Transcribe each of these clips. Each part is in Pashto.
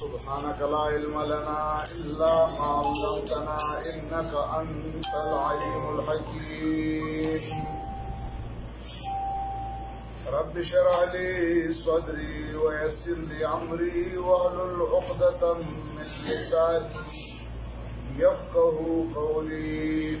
سبحانك لا علم لنا إلا ما علمتنا إنك أنت العليم الحكيم رب شرع لي صدري ويسر لي عمري وأهل عقدة من لساني يفقه قولي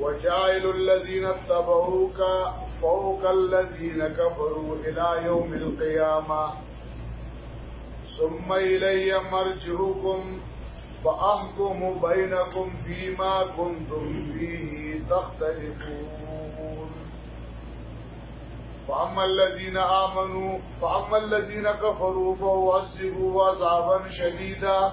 وجعل الذين اتبعوك فوق الذين كفروا إلى يوم القيامة ثم إلي مرجعكم فأحكم بينكم فيما كنتم فيه تختلفون فأما الذين آمنوا فأما الذين كفروا فأعذبوا عذابا شديدا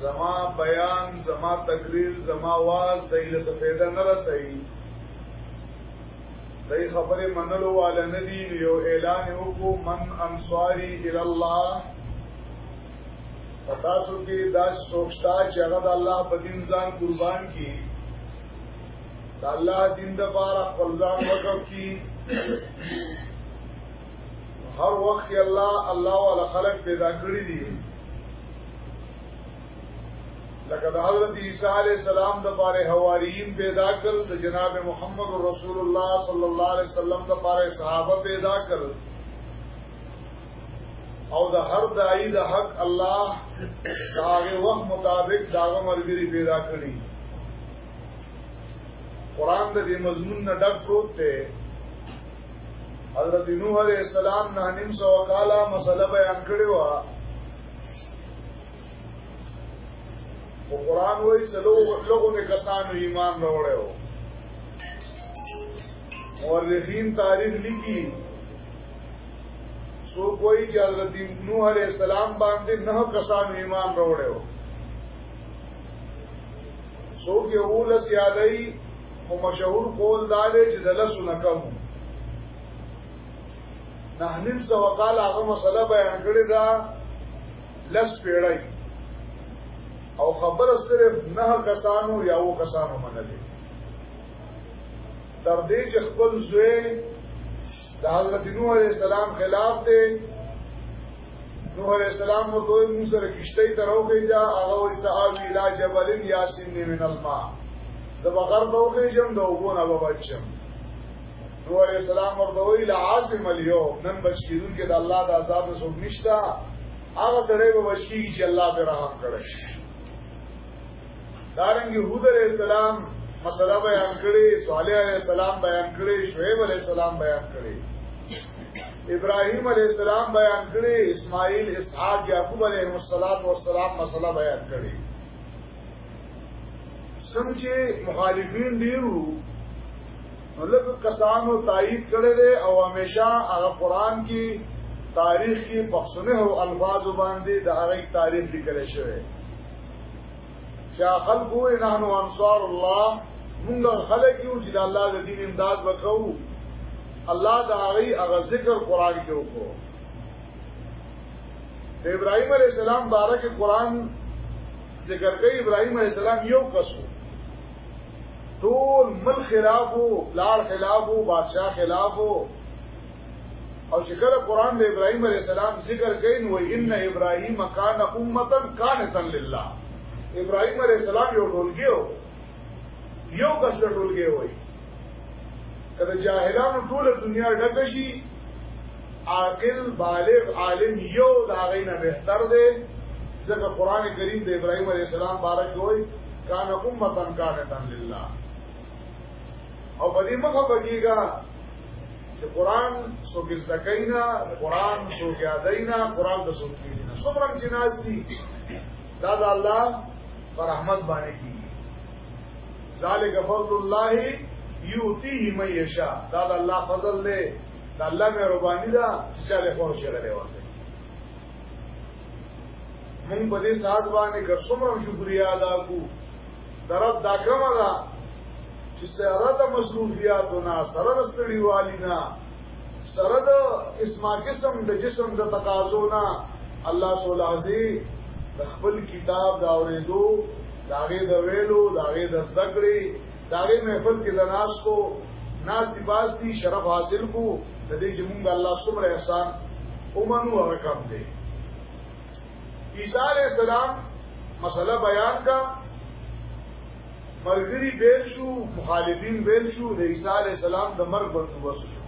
زما بیان زما تقریر زما واز د ایله څه پیدا نه رسي دای خبره منلو والا ندی یو اعلان وکړو من انصاری ال الله پتا سو کې دا سوچتا چې هغه د الله په دین ځان قربان کی د الله دین د بار خپل ځان وقف کی هر وخت الله الله ولا خلق پیدا کړی دي لکه د حضرت عیسی علی السلام د پاره حواریین پیدا کړ د جناب محمد رسول الله صلی الله علیه وسلم د پاره صحابه پیدا کړ او د هر دای د حق الله داغه وخت مطابق داغه مرګري پیدا کړی قران د دې مضمون نه ډک پروت دی حضرت نوح علیہ السلام نه نیم سو کاله مسله بیان کړی و او قران وایي سلو لوګو نه کسانو ایمان راوړیو مورخین تاریخ لیکي سو کوئی چې حضرت نوح علیہ السلام باندې نه کسانو ایمان راوړیو سو کې اول سیادای خو مشهور قول دا دی چې د لسو نه کم نه نیم سو کال هغه مسله بیان کړې ده لس پیړۍ او خبره صرف نه کسانو یا و کسانو منلې تر دې چې خپل زوی د حضرت نوح علیہ السلام خلاف دی نوح علیہ السلام ورته موږ سره کشته ته راوخی دا هغه وی صاحب الا جبل یاسین من الماء زبا غر دوخی جم دو بونا ببچم نوح علیہ السلام ورته وی لعاصم اليوم نن بچیدون کې د الله د عذاب نه څوک نشتا هغه سره به بچیږي چې الله به رحم کړي دارنګ یهود علیہ السلام مسله بیان کړي صالح علیہ السلام بیان کړي شعیب علیہ السلام بیان کړي ابراهيم عليه السلام بیان کړي اسماعیل اسحاق يعقوب عليه السلام مسله بیان کړي څنګه مخالفین ډیرو نو لکه کسانو تایید کړي دي او همیشه هغه قران کې تاریخ کې پښونه او الفاظ باندې د هغه تاریخ لیکل شوی چې خلک وې نه نو انصار الله موږ خلک یو چې الله د دین امداد وکاو الله دا غي هغه ذکر قران کې وکړو د ابراهيم عليه السلام بارک قران ذکر کوي ابراهيم عليه السلام یو کسو ټول مل خلافو لار خلافو بادشاہ خلافو او چې کله قران د ابراهيم عليه السلام ذکر کوي نو ان ابراهيم کان امه قانتا لله ابراهيم عليه السلام یو ټولګي یو کس له ټولګي وای کله جاهلانو ټول دنیا ډک شي عاقل بالغ عالم یو دا غینه بهتر دی ځکه قران کریم د ابراهيم عليه السلام بارک وای کان امه قانتا لله او په دې مخه بګیږي چې قران څوک زده کوي نه قران څوک یادای نه قران د څوک کیږي نه څومره چې ناز دي دا د الله پر رحمت باندې کیږي ذالک فضل الله یوتیه من یشا دا د الله فضل دی د الله مهرباني ده چې له خور شغله ورته مونږ په دې ساز باندې ګرځوم شکریا ادا کوو درد دا کمه ده چې سره د مصروفیاتو نه سره د ستړیوالي نه سره د اسما قسم د جسم د تقاضو نه الله سول عزی د خپل کتاب دا اورېدو داغه د ویلو داغه د زدکړې داغه محفل کې د ناس کو ناس دی باز دی شرف حاصل کو د دې چې موږ الله سمره احسان اومنو هغه کم دی عیسی علی السلام مسله بیان کا مرګری بیل شو مخالفین بیل شو د عیسی علی السلام د مرګ بندوبس شو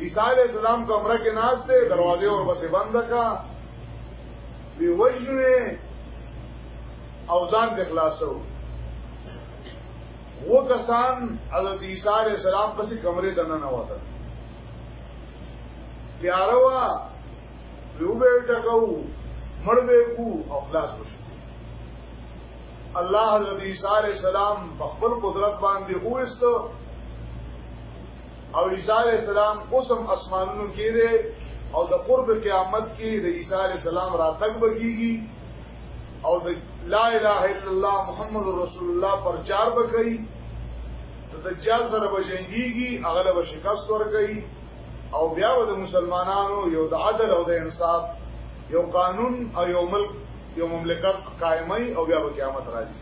عیسی علی السلام کمره کې ناز ته دروازه اور بسې بند کا وی وجنه او ځان د خلاصو و کسان حضرت عیسی علی السلام پسې کمرې دننه وته تیاروا یو به ټکاو مړ به کو او خلاص وشو الله حضرت عیسی علیہ السلام په خپل قدرت باندې اوست او عیسی علیہ السلام اوسم اسمانونو کې دی او د قرب قیامت کې د عیسی علیہ السلام راتګ بږي او د لا اله الا الله محمد رسول الله پرچار بکړي د دجال سره بجنګيږي اغلب شکست ورکړي او بیا د مسلمانانو یو د عدل او د انصاف یو قانون او یو ملک یو مملکت قائمای او بیا به قیامت راځي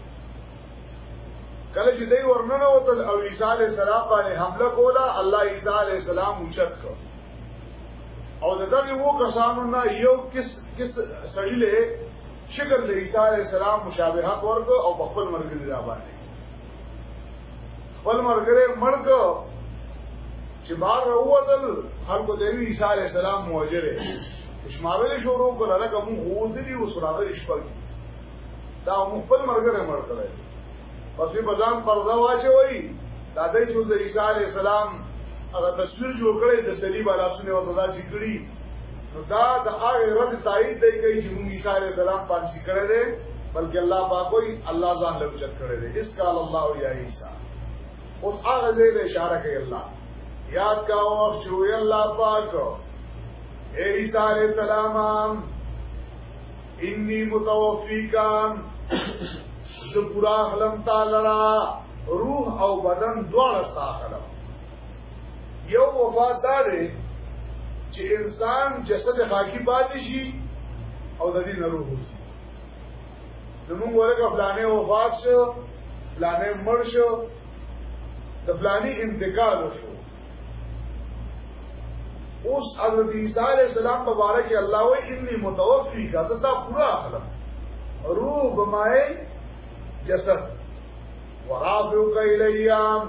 کله چې دوی ورننه وتل او عیسی علی السلام باندې حمله کوله الله عیسی علی السلام اوچت کړ او دغه وو کسانو نه یو کس کس سړی له شکر د عیسی علی السلام مشابهت ورکړ او په خپل مرګ لري باندې خپل مرګره مرګ چې بار راوځل خلکو د عیسی علی السلام موجره شمارل شروع کړل لکه مون هو دې اوس راغلی شپږ دا مون خپل مرګره مړ کړی پس په ځان پرځه واچوي دا دې چې د عیسی علی السلام هغه تصویر جوړ کړي د صلیب علی سنې او داسې کړي نو دا د هغه ورځ تایید دی کوي چې موږ عیسی علیه السلام پانسی کړی دی بلکې الله پاک وایي الله ځان له وجود کړی دی اس قال الله یا عیسی اوس هغه ځای له اشاره کوي الله یاد کا وخت چې وی الله پاک اے عیسی علیہ السلام انی متوفیکا زبرا خلم تعالی روح او بدن دواړه ساخلم یو وفات دا دی چې انسان جسد خاکی پاتې شي او د دې نه روح وځي زمونږ ورګه فلانه وفات شو فلانه مړ شو د فلانی انتقال شو اوس حضرت عیسی علیہ السلام مبارک الله و انی متوفی کا زتا پورا اخلم روح بمائے جسد ورافعو کا الیام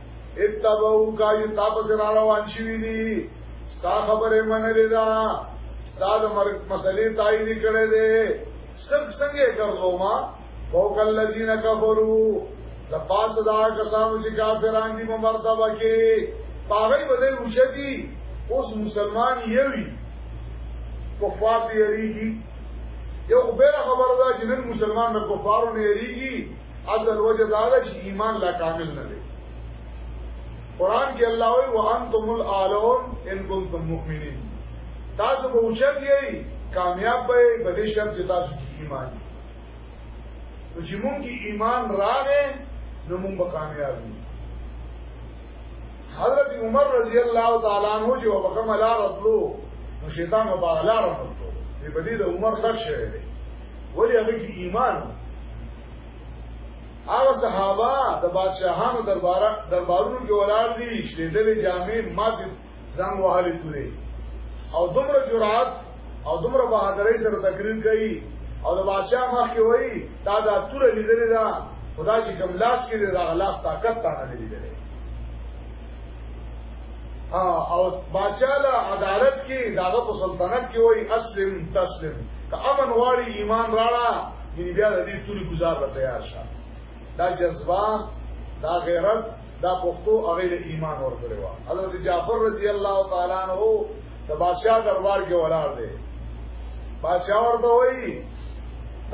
اتبعو کا یو تاپس را روان شوی دی ستا خبره منلی دا ستا د مرګ مسلې تایید کړي دي سب څنګه ګرځو ما فوق الذين كفروا د پاس دا کسانو چې کافران دي په مرتبه کې پاره بده اوچتي اوس مسلمان یوي کفار دی یریږي یو بل خبره ده چې نن مسلمان د کفارو نه یریږي اصل وجه دا ده چې ایمان لا کامل نه دی قران کې الله وی وانتم الاعلون ان کنتم مؤمنین تاسو به اوچت یې کامیاب به په دې شرط چې تاسو کې ایمان دی نو چې مونږ کې ایمان راغې نو مونږ به کامیاب یو حضرت عمر رضی الله تعالی عنہ چې په کومه لار تلو نو شیطان په هغه لار تلو په دې د عمر خښ شوی دی ولی هغه کې ایمان هغه صحابه د بادشاہانو دربار دربارونو کې ولاړ دي شلیدل جامع مات زنګ وهلې تورې او دومره جرأت او دومره بہادرۍ سره تقریر کوي او د بادشاہ مخ کې وایي تا دا تور لیدل دا خدا چې کوم لاس کې دا لاس طاقت تا نه لیدل او بادشاہ له عدالت کې داغه په سلطنت کې وای اسلم تسلم که امن واړي ایمان راړه یعنی بیا د دې توري گزار ته تیار شه دا جذبه دا غیرت دا پښتو هغه له ایمان ورکړي وا حضرت جعفر رضی الله تعالی عنہ د بادشاہ دربار کې ولاړ دی بادشاہ ورته وای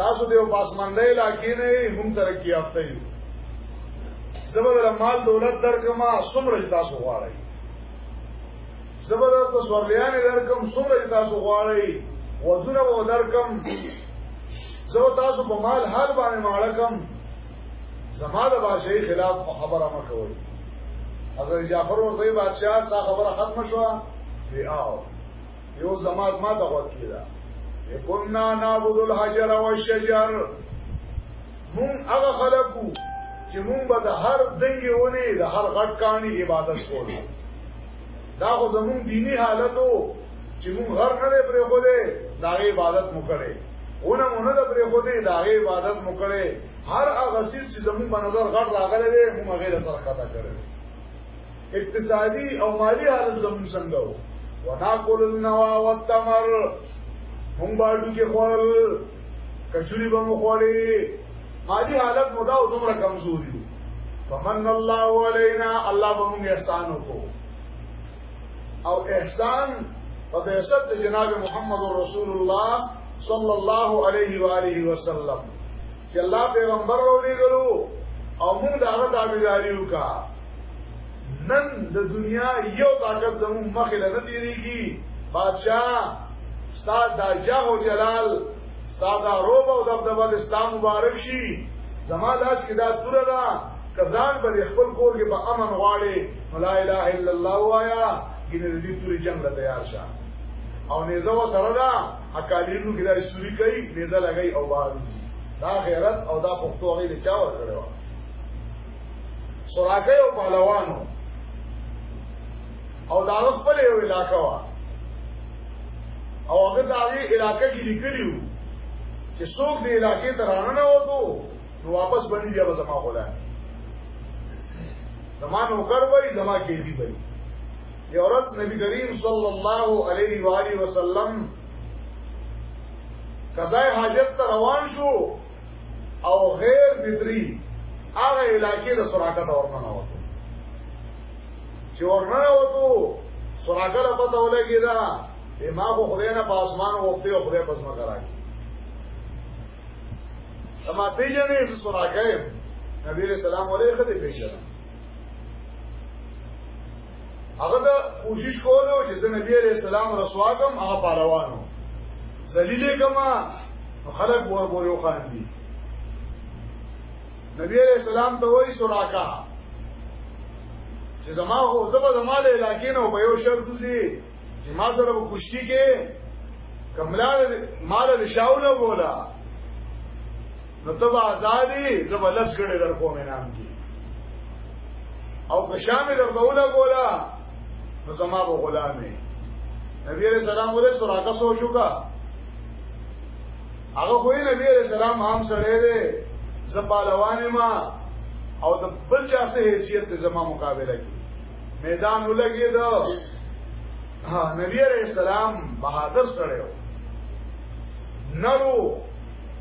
تاسو دیو پاسماندې لا کې نه مونږ ترقی یافته یو زبر مال دولت درکم سمره تاسو غواړی زبر د سورلیان درکم سمره تاسو غواړی وزونه و درکم زبر تاسو په مال حال باندې مالکم زما د بادشاہي خلاف خبره ما کوي اگر جعفر ورته بادشاہ ستا خبره ختم شوه دی آو یو زمات ما ته وکیلا کنا نعبد الحجر والشجر مونږ هغه خلکو چې مونږ به د هر دنګې ونې د هر غټ کاني عبادت کوو دا خو زمونږ دینی حالت وو چې مونږ غر نه دی پرې خو دی دا عبادت مو کړې ونه مونږ نه پرې خو دی دا عبادت مو کړې هر هغه سیس چې زمونږ په نظر غټ راغلی دی مونږ غیر سره خطا کړې اقتصادي او مالی حالت زمونږ څنګه وو ونا کولنا والتمر مونږ باندې کې خپل کچوري به مخوري مالی حالت مدا او دومره کمزوري فمن الله علينا الله به موږ احسان وکړو او احسان په بیست د جناب محمد رسول الله صلی الله علیه و آله وسلم چې الله پیغمبر ورولېګلو او موږ دغه تابعداري وکړو نن د دنیا یو طاقت زمو مخې له نه تیریږي بادشاہ ستا دا جاه او جلال ستا دا روب او دبدبه د اسلام مبارک شي زما لاس کې دا توره ده کزان به خپل کور کې په امن غواړي لا اله الا الله وایا ګینه دې توري جنگ لا تیار شه او نيزه و سره دا اکالینو کې دا سوري کوي نيزه لګي او بارځي دا غیرت او دا پښتو غي له چا ورکړو سوراګي او پهلوانو او دا خپل یو علاقہ وا او هغه دا وی علاقہ کې لیکلیو چې څوک دې علاقې ته رانه وته نو واپس باندې ځي به زما خدای زما نوکر وای زما کېږي وای یو ورځ نبی کریم صلی الله علیه و آله وسلم قضای حاجت ته روان شو او غیر بدری هغه علاقې د سراقت اورنه وته چې اورنه وته سراقت په تو لګی دا ما خو خدای نه په اسمان وخته او خدای پس ما کرای اما پیجنې سراقت نبی رسول الله علیه خدای پیجنې هغه دا کوشش کولو چې زه نبی عليه السلام رسوا کوم هغه پهلوانو ذلیل کما خلق ور بولو خان دي نبی عليه السلام ته وایي سراکا چې زما هو زبر زما له علاقې نه په یو شرط دي چې ما سره په کوشتي کې کملال مال رشاو نه بولا نو تب آزادی زب لس کڑی در قوم نام کی او کشامی در دولا گولا نو زما با غلامی نبی علیہ السلام ولې سراکه سوچو کا هغه خو نبی علیہ السلام عام سره دی زبالوان ما او د بل چا سه حیثیت ته زما مقابله کی میدان ولګي دا نبی علیہ السلام بہادر سره نرو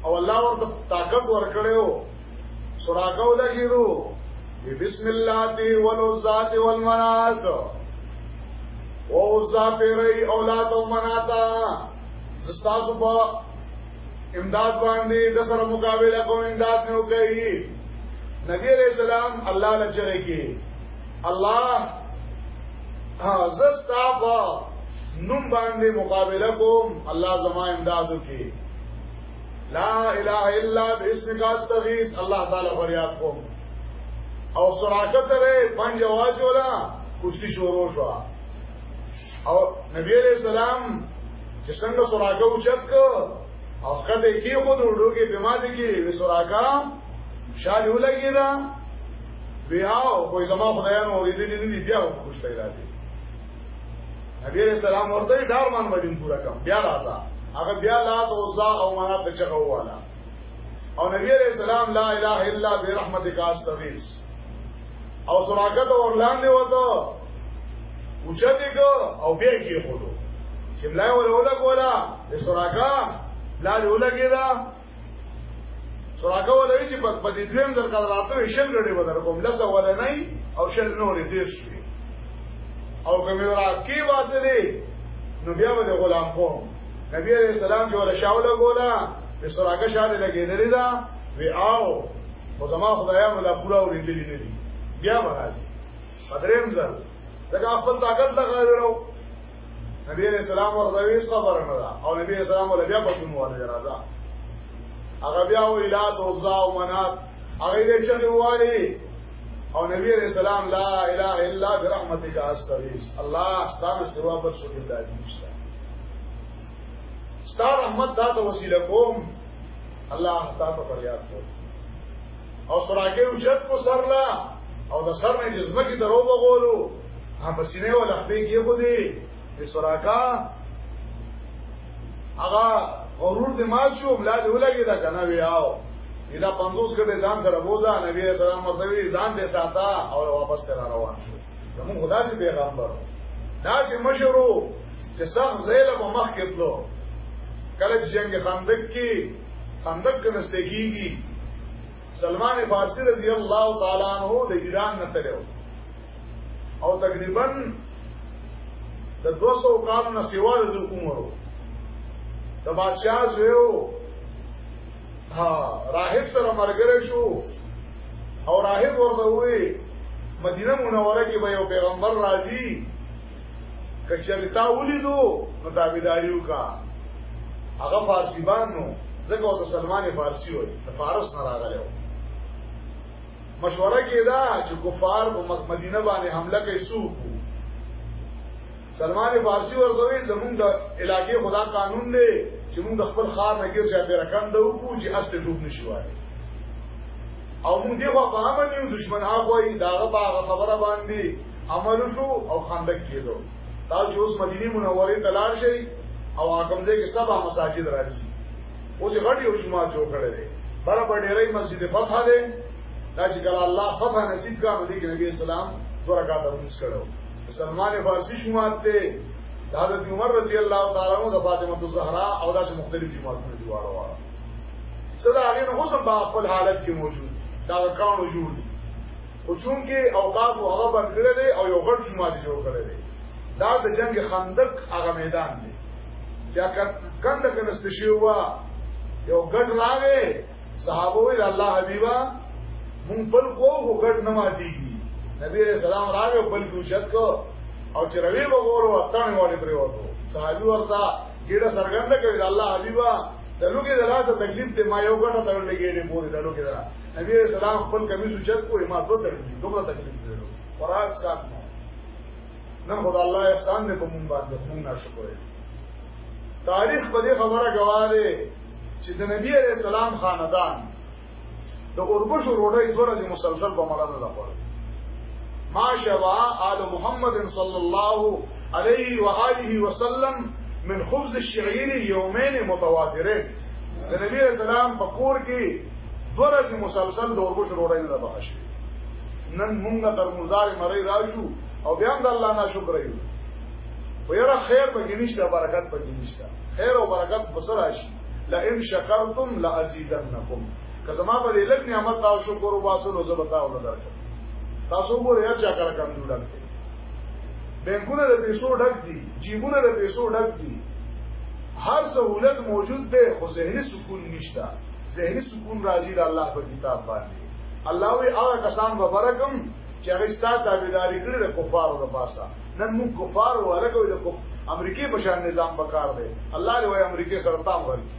او الله ورته طاقت ورکړیو سراغو لګیدو بسم الله دی ولوزات والمنات او عزا پیری اولاد او مناتا زستاسو په امداد باندې د سره مقابله کوم امداد نه وکړي نبی علیہ السلام الله نه چره کې الله زستا په نوم باندې مقابله کوم الله زما امداد وکړي لا اله الا باسمک استغیث الله تعالی فریاد کوم او سراقه سره پنځه واجولا کشتی شروع شو او نبی علیہ السلام چې څنګه سراقه اوچت او کده کې خود وډوګي بماده کې وسراقه شاله ولګی دا بیا او کوئی زما خدایانو اوریدلی نه دی بیا خوشته راځي نبی علیہ السلام ورته دار مان بدیم پورا کم بیا راځه هغه بیا لا دوزا او منا ته چغه والا او نبی علیہ السلام لا اله الا برحمتک استغیث او سراغت اورلاندې وته اوچته کو او بیا کې خورو چې ملای ولا ولا کولا د سراغا لا له لګیدا سراکه ولوي چې په دې دویم ځل کله راته شل غړي بدر کوم لسه ولنۍ او شل نورې دې شي او کوم راکی واسلې نو بیا به غلام کوم نبی عليه السلام چې ولا شاوله ګولا په سراکه شاله لګېدلې دا وی آو او زما خدایا مله پورا ورېدلې نه دي بیا به راځي قدرېم ځل دا خپل طاقت لګاوي راو نبی علیہ السلام ورته وی صبر نه دا او نبی علیہ السلام ول بیا پښتون واله راځه هغه بیا ویلا دوزا او منات هغه دې چې والی او نبی علیہ السلام لا اله الا برحمتک استغیث الله ستاسو سوا بل څه نه دی نشته ستاسو رحمت دا ته وسیله کوم الله تعالی فریاد کوم او سراکه اوچت کو سرلا او د سر نه جسمه کی دروبه غولو هغه په سینې ولا خپې کې خو دې په سراکا هغه غرور دې ما شو بلا دې ولګي دا کنه وی آو دا 50 کټه ځان سره بوزا نبی اسلام ورته وی ځان دې ساته او واپس تر روان شو زمون خدا سي پیغمبر دا سي مشرو چې سخت زیل په مخ کې تلو کله چې جنگ خندق کې خندق کې نستګيږي سلمان فارسی رضی الله تعالی عنہ د ایران نه تلو او تقریبا د 200 کال نه سیوا د عمر د بادشاہ زویو ها راهب سره مرګره شو او راهب ورته وی مدینه منوره کې به یو پیغمبر راځي کچری تا ولیدو نو تابعداریو کا هغه فارسی باندې ځکه او د سلمان فارسی وای د فارس نه راغلی و مشوره کیدا چې کفار په مدینه باندې حمله کوي سو سلمان فارسی ورته وی زمونږ د علاقې خدا قانون دی چې موږ د خپل خار نه ګرځي په رکان د وکړو چې اصل ټوب نشي وای او موږ دغه په امن یو دشمن هغه وای داغه په خبره باندې عمل شو او خندق کېدو تاسو چې اوس مدینه منوره ته لاړ شئ او هغه ځای کې سبا مساجد راځي اوس غټ یو جمعه جوړ کړی دی بر په ډېرې مسجد فتح ده دا چې ګل الله فتح نصیب کا نو دې کې نبی اسلام دوه رکعات ورس کړو سلمان فارسی جمعه ته د حضرت عمر رضی الله تعالی عنہ د فاطمه الزهرا او داسې مختلف جمعه ته دی واره واره صدا هغه نو اوس په خپل حالت کې موجود دا کارونه جوړ دي خو چونکې اوقاف هغه بند کړی دی او یو غټ شمار جوړ کړی دی دا د جنگ خندق هغه میدان دی چې کنده کنه سشي وا یو غټ راغې صحابه وی الله حبیبا مون بل کو هو غټ نه ماتيږي نبی رسول الله راغې بل کو چت کو او چې روي وګورو اتان والی پرې وته صحابي ورته ګډه سرګند کوي الله حبیبا دلوګي دلاسه تکلیف ته ما یو غټه تړلې ګډه پوری دلوګي دلاسه نبی علیہ السلام خپل کمیس اوچت کو ما دو تکلیف دومره تکلیف دی خوراک سکات نن خدای الله احسان دې په مونږ باندې مونږ ناشکر یو تاریخ په دې خبره گواهه چې د نبی عليه السلام خاندان د اوربش روړی دوه ورځې مسلسل په مړه نه لپاره ما شوا آل محمد صلی الله علیه و آله وسلم من خبز الشعير يومين متواترين د نبی اسلام په کور کې دوه ورځې مسلسل د اوربش روړی نه بخښ نن مونږ تر مردار مری راځو او بیا هم د الله نه شکر یو ویره خیر په نشته برکت په نشته خیر او برکت بسر راشي لئن شکرتم لازیدنکم که زما په دې لږ نعمت او شکر وباسو نو زه به تاسو درکړم تاسو ګورئ چې کار کوم ډول بینکونه د پیسو ډک دي جیبونه د پیسو ډک دي هر سہولت موجود ده خو ذهني سکون نشته ذهني سکون راځي د الله په کتاب باندې الله وی هغه کسان به برکم چې هغه ستاسو تابعداري کړې د کفارو د پاسه نن موږ کفار ولګو د امریکای په شان نظام پکار دی الله دې وای امریکای سره تام ورکی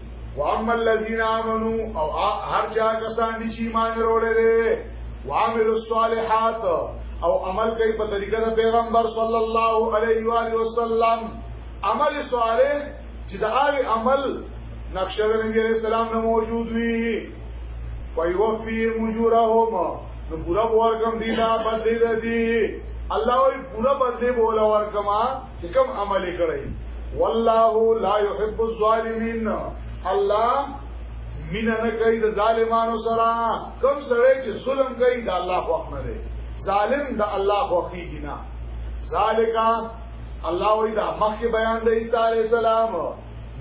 واما الذين امنوا او هر چا کسان دي چې ایمان وروړي دي وعملوا الصالحات او عمل کوي په طریقه د پیغمبر صلی الله علیه و علیه وسلم عمل صالح چې د هغه عمل نقشه د نبی عليه السلام نه موجود وي فیوفی مجورهم نو پورا ورکم دینا بدلی دی الله وی پورا بدلی بولا ورکما چې کوم عمل کړی والله لا يحب الظالمين الله مینا نه کوي د ظالمانو سره کوم سره چې ظلم کوي د الله خو نه دی ظالم د الله خو کیږي نه ذالکا الله وی دا مخکې بیان د عیسی علی السلام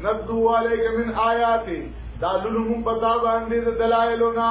ندو علیک من آیاتی دا لولو مون پتا باندې د دلایلو نه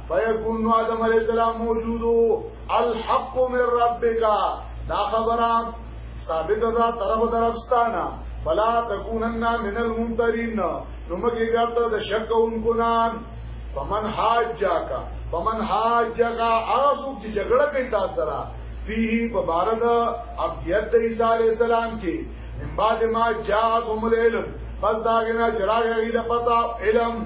فیکون نو آدم علیہ السلام موجودو الحق من ربک دا خبره ثابت ده طرف درفستانا فلا تکونن من المنترین نو مګی ګرته د شک کوونکو نام فمن حاجا کا فمن حاجا کا آسو کی جګړه کوي تاسو سره فيه مبارد ابيت د عيسى عليه السلام کې من بعد ما جاءتهم العلم پس داګه نه چراغ غیله پتا علم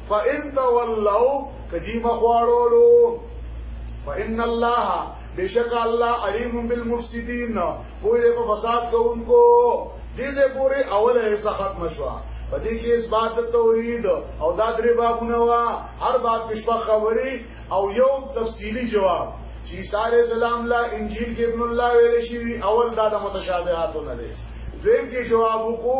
فان تولوا کدی مخواړولو فان الله بشک الله علیم بالمفسدين پوهه په فساد کوونکو دې دې پوری اوله یې ختم شوه په دې کې اثبات توحید او دا درې بابونه وا هر باب کې شپه خبري او یو تفصیلی جواب چې عیسی علی السلام لا انجیل کې ابن الله ویل شي اول دا د متشابهاتونه دي دویم کې جواب وکړو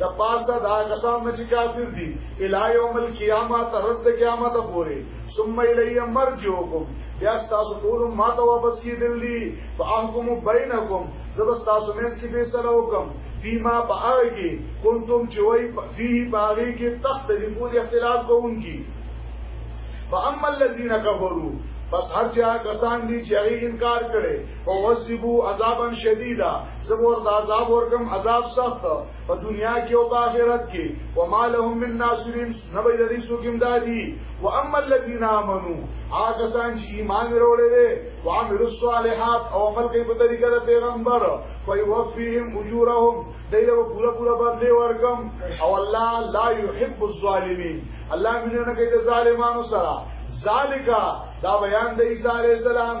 د پاسه دا کسان نه چې کافر دي الی یوم القیامه تر ورځ د قیامت پورې ثم الی مرجوکم بیا تاسو ټول ما ته واپس کیدل دي فاحکم بینکم زب تاسو مې څه به سره وکم فيما باغي كنتم چوي فيه باغي کې تختلفون اختلاف کوونکی فاما الذين كفروا پس هر چا کسان دي چې انکار کړي او وسبو عذابا شدیدا زمور د عذاب ورکم عذاب سخت په دنیا کې او په آخرت کې و ما لهم من ناصرین نبی د دې سوګم دادی و اما الذين امنوا هغه سان چې ایمان وروړي او عمل الصالحات او عمل کوي په طریقه د پیغمبر فیوفیهم اجورهم دایله پورا پورا باندې ورکم او الله لا يحب الظالمين الله مینه نه کوي د ظالمانو سره ذالک دا بیان د عیسی علی السلام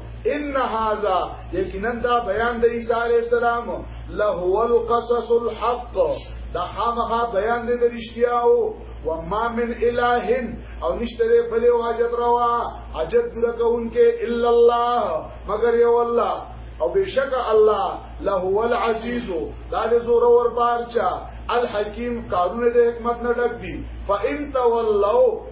ان هذا یقینا دا بیان د عیسی علی السلام له هو القصص الحق دا خامخا بیان دی د رښتیا او وما من اله او نشته دی بل واجت روا اجد درکونکې الا الله مگر یو الله او بشک الله له هو العزیز دا د زور ور بارچا الحکیم کارونه د حکمت نه ډک دي فان تولوا